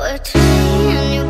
we're you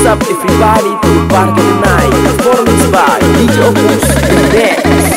What's up everybody? To Party Night Performance by DJ Opus. Index